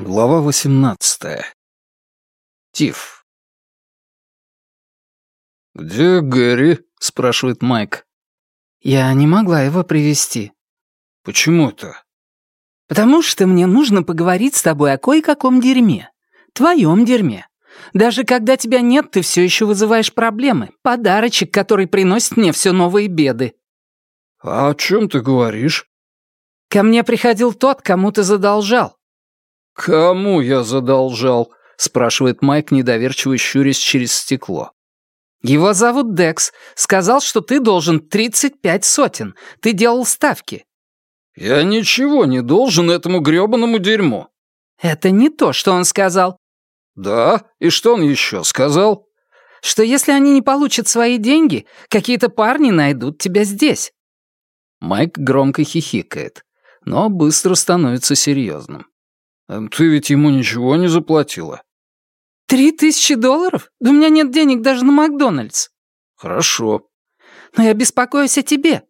Глава 18. Тиф. «Где Гэри?» — спрашивает Майк. «Я не могла его привести. «Почему это?» «Потому что мне нужно поговорить с тобой о кое-каком дерьме. Твоем дерьме. Даже когда тебя нет, ты все еще вызываешь проблемы. Подарочек, который приносит мне все новые беды». «А о чем ты говоришь?» «Ко мне приходил тот, кому ты задолжал. «Кому я задолжал?» — спрашивает Майк, недоверчиво щурясь через стекло. «Его зовут Декс. Сказал, что ты должен 35 сотен. Ты делал ставки». «Я ничего не должен этому грёбаному дерьму». «Это не то, что он сказал». «Да? И что он еще сказал?» «Что если они не получат свои деньги, какие-то парни найдут тебя здесь». Майк громко хихикает, но быстро становится серьезным. Эм, «Ты ведь ему ничего не заплатила?» «Три тысячи долларов? Да у меня нет денег даже на Макдональдс». «Хорошо». «Но я беспокоюсь о тебе».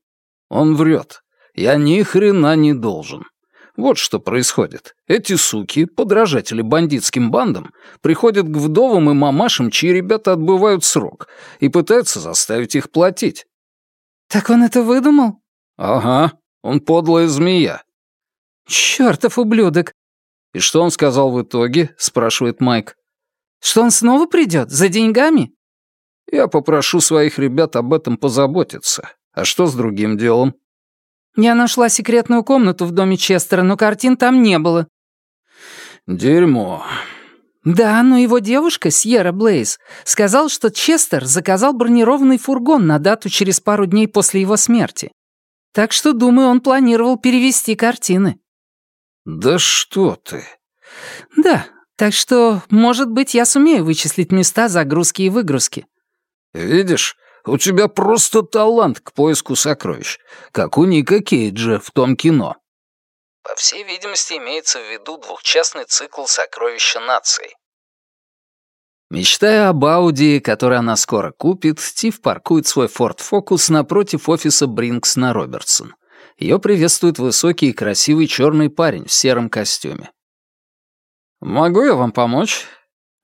Он врет. Я ни хрена не должен. Вот что происходит. Эти суки, подражатели бандитским бандам, приходят к вдовам и мамашам, чьи ребята отбывают срок, и пытаются заставить их платить. «Так он это выдумал?» «Ага, он подлая змея». «Чёртов ублюдок! «И что он сказал в итоге?» — спрашивает Майк. «Что он снова придет? За деньгами?» «Я попрошу своих ребят об этом позаботиться. А что с другим делом?» «Я нашла секретную комнату в доме Честера, но картин там не было». «Дерьмо». «Да, но его девушка, Сьерра Блейз, сказал, что Честер заказал бронированный фургон на дату через пару дней после его смерти. Так что, думаю, он планировал перевести картины». «Да что ты!» «Да, так что, может быть, я сумею вычислить места загрузки и выгрузки». «Видишь, у тебя просто талант к поиску сокровищ, как у Ника Кейджа в том кино». По всей видимости, имеется в виду двухчастный цикл «Сокровища нации». Мечтая об Ауди, который она скоро купит, Стив паркует свой Ford Focus напротив офиса Бринкс на Робертсон. Ее приветствует высокий и красивый черный парень в сером костюме. «Могу я вам помочь?»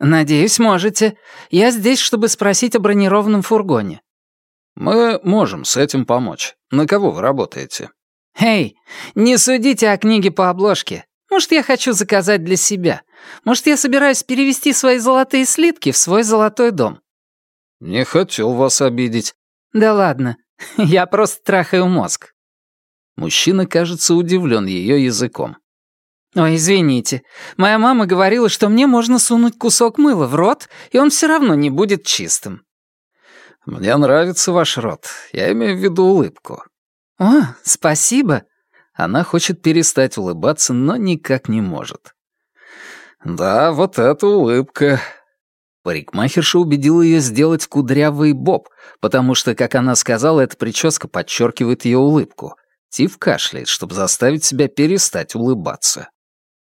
«Надеюсь, можете. Я здесь, чтобы спросить о бронированном фургоне». «Мы можем с этим помочь. На кого вы работаете?» «Эй, не судите о книге по обложке. Может, я хочу заказать для себя. Может, я собираюсь перевести свои золотые слитки в свой золотой дом». «Не хотел вас обидеть». «Да ладно. Я просто трахаю мозг. Мужчина, кажется, удивлен ее языком. «Ой, извините. Моя мама говорила, что мне можно сунуть кусок мыла в рот, и он все равно не будет чистым». «Мне нравится ваш рот. Я имею в виду улыбку». «О, спасибо». Она хочет перестать улыбаться, но никак не может. «Да, вот эта улыбка». Парикмахерша убедила ее сделать кудрявый боб, потому что, как она сказала, эта прическа подчеркивает ее улыбку. Стив кашляет, чтобы заставить себя перестать улыбаться.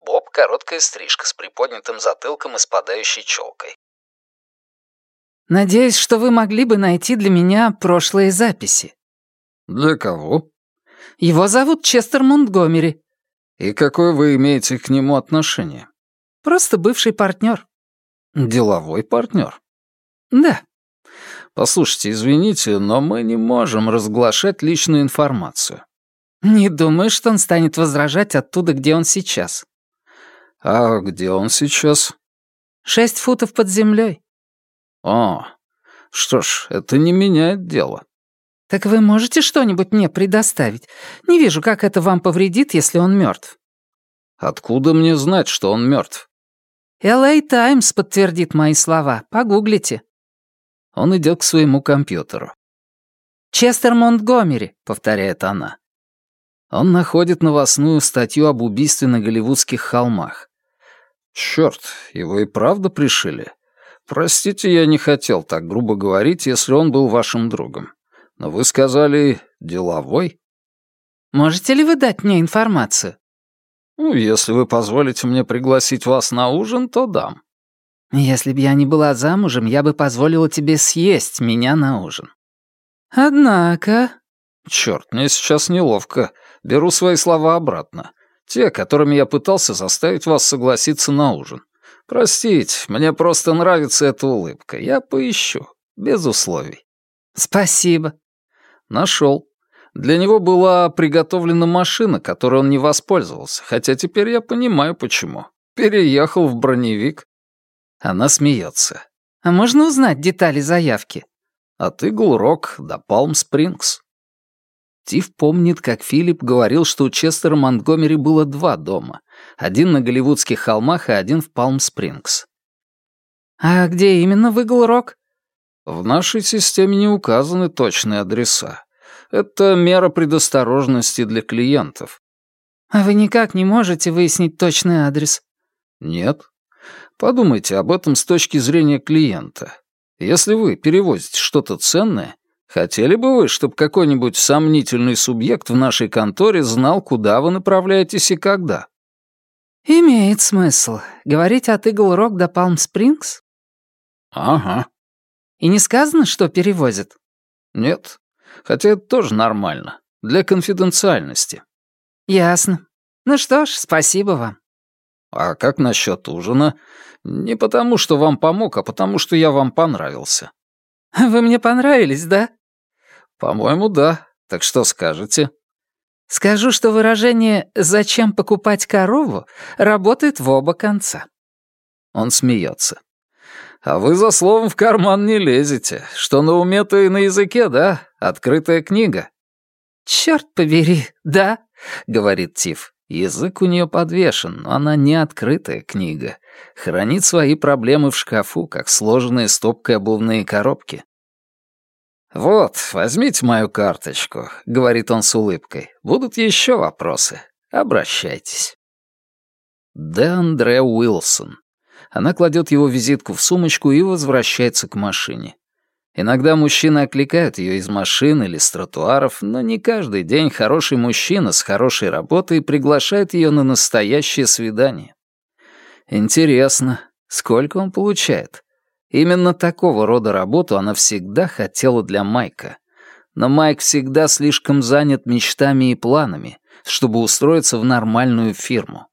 Боб — короткая стрижка с приподнятым затылком и спадающей челкой. «Надеюсь, что вы могли бы найти для меня прошлые записи». «Для кого?» «Его зовут Честер Монтгомери». «И какое вы имеете к нему отношение?» «Просто бывший партнер». «Деловой партнер?» «Да». «Послушайте, извините, но мы не можем разглашать личную информацию. «Не думаю, что он станет возражать оттуда, где он сейчас». «А где он сейчас?» «Шесть футов под землей». «О, что ж, это не меняет дело». «Так вы можете что-нибудь мне предоставить? Не вижу, как это вам повредит, если он мертв». «Откуда мне знать, что он мертв? «Л.А. Таймс» подтвердит мои слова. Погуглите. Он идет к своему компьютеру. «Честер Монтгомери», — повторяет она. Он находит новостную статью об убийстве на голливудских холмах. Черт, его и правда пришили? Простите, я не хотел так грубо говорить, если он был вашим другом. Но вы сказали «деловой»? Можете ли вы дать мне информацию? Ну, если вы позволите мне пригласить вас на ужин, то дам. Если бы я не была замужем, я бы позволила тебе съесть меня на ужин. Однако... Черт, мне сейчас неловко. Беру свои слова обратно. Те, которыми я пытался заставить вас согласиться на ужин. Простите, мне просто нравится эта улыбка. Я поищу, без условий». «Спасибо». Нашел. Для него была приготовлена машина, которой он не воспользовался, хотя теперь я понимаю, почему. Переехал в броневик. Она смеется. «А можно узнать детали заявки?» От Игл-Рок до Палм-Спрингс. Тиф помнит, как Филипп говорил, что у Честера Монтгомери было два дома. Один на Голливудских холмах и один в Палм-Спрингс. «А где именно в Игл-Рок?» В нашей системе не указаны точные адреса. Это мера предосторожности для клиентов. А вы никак не можете выяснить точный адрес? Нет. Подумайте об этом с точки зрения клиента. Если вы перевозите что-то ценное, хотели бы вы, чтобы какой-нибудь сомнительный субъект в нашей конторе знал, куда вы направляетесь и когда? Имеет смысл. Говорить от Игл-Рок до Палм-Спрингс? Ага. И не сказано, что перевозят? Нет. Хотя это тоже нормально. Для конфиденциальности. Ясно. Ну что ж, спасибо вам. А как насчет ужина? Не потому, что вам помог, а потому, что я вам понравился. Вы мне понравились, да? По-моему, да. Так что скажете? Скажу, что выражение «зачем покупать корову» работает в оба конца. Он смеется. А вы за словом в карман не лезете. Что на уме, то и на языке, да? Открытая книга. Черт побери, да, говорит Тиф. Язык у нее подвешен, но она не открытая книга. Хранит свои проблемы в шкафу, как сложенные стопкой обувные коробки. «Вот, возьмите мою карточку», — говорит он с улыбкой. «Будут еще вопросы. Обращайтесь». Де Андре Уилсон. Она кладет его визитку в сумочку и возвращается к машине. Иногда мужчины окликают ее из машин или с тротуаров, но не каждый день хороший мужчина с хорошей работой приглашает ее на настоящее свидание. Интересно, сколько он получает? Именно такого рода работу она всегда хотела для Майка. Но Майк всегда слишком занят мечтами и планами, чтобы устроиться в нормальную фирму.